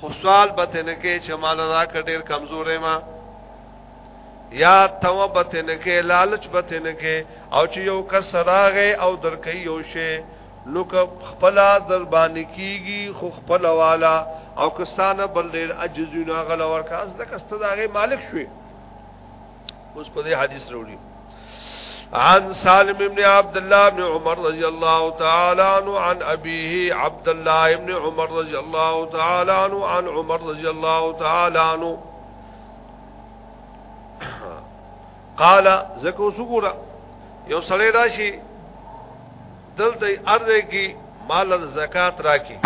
خو سوال به ته نه کې چې مال را کډیر کمزورې ما یا تو به ته نه کې لالچ به ته نه کې او چې یو کس راغې او درکې یو شی نو که خپل دربان کیږي خو خپل والا او کسانه بل ډیر عجزونه غل ورکاس د کسته دغه مالک شوي اوس په دې حدیث وروړي عن سالم ابن عبد الله ابن عمر رضی الله تعالی عنہ عن ابيه عبد الله ابن عمر رضی الله تعالی عنہ عن عمر رضی الله تعالی عنہ قال زکو سګورا یو سړی راشي دلته ارزه کی مال زکات راکی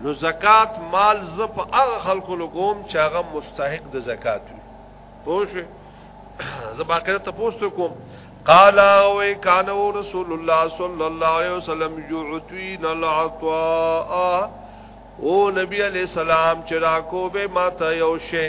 نو زکات مال ز په هغه خلکو لګوم چې هغه مستحق د زکات وي پوه شئ زه باقاعده تاسو کوم قال او کان رسول الله صلی الله علیه وسلم یعطینا العطاء او نبی علیہ السلام چې راکو به ماته یو شی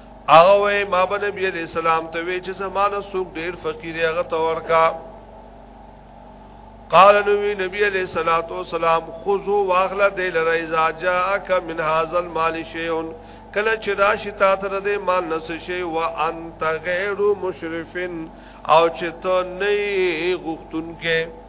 هغه وای ما به نبی علیہ السلام ته وی چې زمانه سوق ډیر فقیر هغه تور کا قال نبی نبی علیہ الصلات والسلام خذو واخلا دی لرا اذا جاءک من هذا المال شیء کله چې راشي تا تر دې مال نس شي و انت غیر مشرفن او چې ته نه غختون کې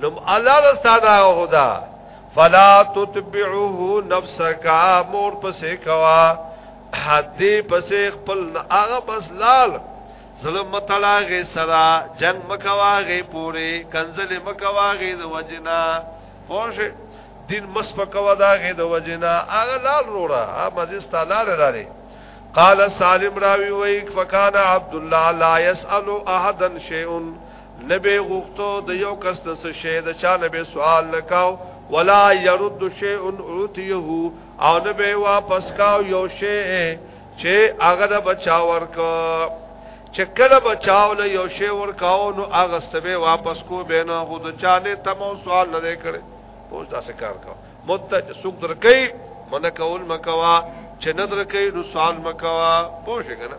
نو الله رستا دا هدا فلا تتبعه نفسك مور پسې کوا حدی پسې خپل هغه بس لال ظلم متلاغه سرا جنگ مکواغه پوره کنزل مکواغه د وجنا خوش دین مس پکوا داغه د وجنا هغه لال روړه ا مزه ستالار لاره قال سالم راوی وای فکان عبد الله لا يسال احد شيء نبی غوښتو د یو کس د څه شی د چا نبی سوال نکاو ولا يرد شيء اوتيه او نبی واپس کاو یو شی چې هغه د بچا ورک چې کله بچاو له یو شی ورکاو نو هغه سبه واپس کو بینه خود چانه تم سوال نه کړي پوښ داسې کار کا مت سوق درکې من کول مکوا چې ندر کې نو سوال مکوا پوښ کنه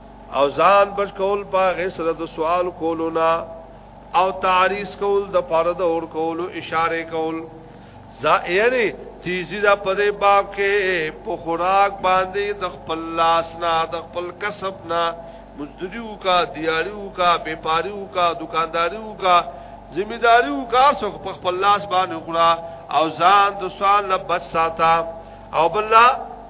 او ځان بچ کول په غسرت سوال کولو نه او تعریض کول د فرض اور کولو اشاره کول زا یعنی تیزی دا پدې باب کې په خوراک باندې د خپل لاس نه د خپل کسب نه مزدوریو کا دیاریو کا بیپاریو کا دکانداریو کا ذمہ داریو کا سو په خپل لاس باندې خورا او ځان د سوال نه بچ ساته او بل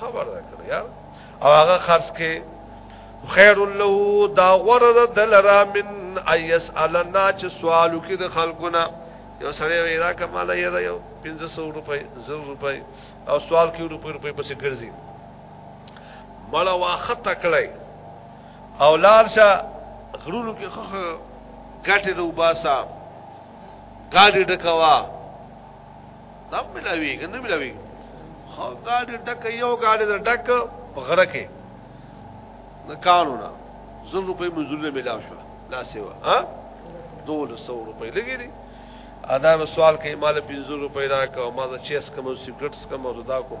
خبر ده کړ یار او هغه خرج کې خیر له دا غره د دلرا من ایس النا چې سوالو کې د خلقونه یو سړی وی دا کماله یې دا یو 1500 روپۍ 1000 روپۍ او سوال کې روپۍ روپۍ پسې ګرځي مړه واخه تکړه او لار شه غرونو کې خخ ګټه روباسا ګاډي ډکوا دا ملاوي کنه ملاوي خو ګاډي ډک یو ګاډي در ډک په غره کې نه قانونا زر روپې منزله ملاو شو لا سیوا ها دول 100 روپې لګې دي ادا سوال کوي مال 50 روپې راکاو ما دا چیس کوم سیګریټس کوم او دا کوم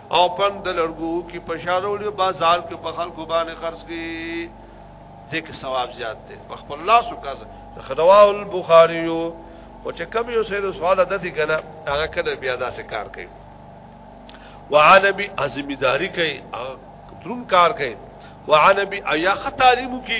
او پم د لړګو کې پشارولې بازار کې په خلکو باندې خرڅ کی دې کې ثواب زیات دی په خپل لاس وکړ خدوا البخاری او چې کوم یو سید سوال د دې کنه هغه کله بیا دا څه کار کوي وعن ابي ازمداري کوي دروم کار کوي وعن ابي ايا خطالمو کی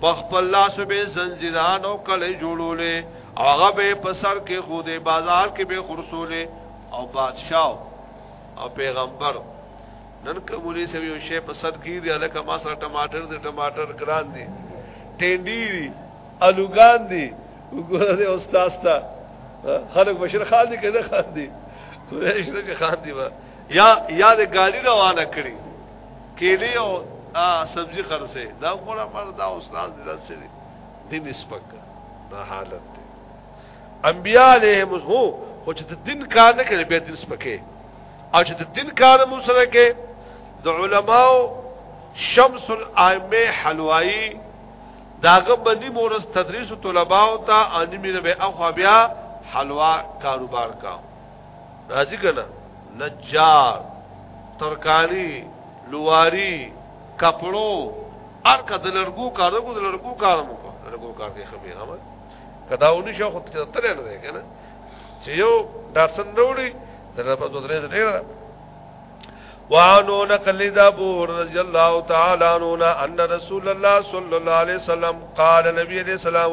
په خپل لاس به زنجیران او کله جوړولې هغه به په سر کې خو دې بازار کې به خرصولې او بادشاہ او پیغمبر نن کومولي سوي یو شی په سر کې دی الکه ما سره ټماټر دې ټماټر ګران دي ټینډي دي الوګان دي وګوره استاد تا خلک بشیر خان دي کنه خان دي خو یې شته خان دي یا یا د ګاډي روانه کړی کېلې او سبزي خرڅه دا ګوره مر دا استاد دې سره دین سپک دا حالت دی انبیاء علیهم هو خو چې دین کار نه کوي به دین سپکه او چې دین کار مو سره کې د علماو شمس الائمه حلوایی داغه باندې مورس تدریس طلباو ته انمیر به اخو بیا حلوا کاروبار کا راځي کنه نجار ترکاری لواری کپړو ار کده لړګو کارو کو لړګو کارو کو لړګو کار کې خبي هم کدا ونی شو خو ته تل نه دی کنه چې یو دارسن وروړي دغه په دوه درې ډیر وانو نقل دا بور رضی الله تعالی عنہ ان رسول الله صلی الله علیه وسلم قال نبی علیہ السلام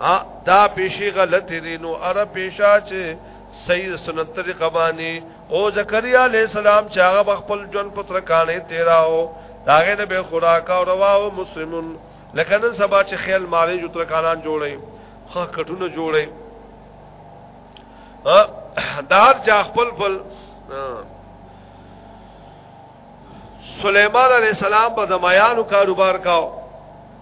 ا دا پیشي غلط دي نو اره پیشا چې صحیح سنت طریقه باندې او زکریا علی السلام چې هغه خپل جون پتر کانه تیراو داغه نه به خوراک او روا او مسلمون لکه نن سبا چې خیال مالې جو تر کانان جوړي خا کټونه جوړي ا دار چا خپل خپل سليمان عليه السلام په دميانو کاروبار کاو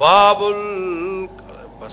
باب ال بس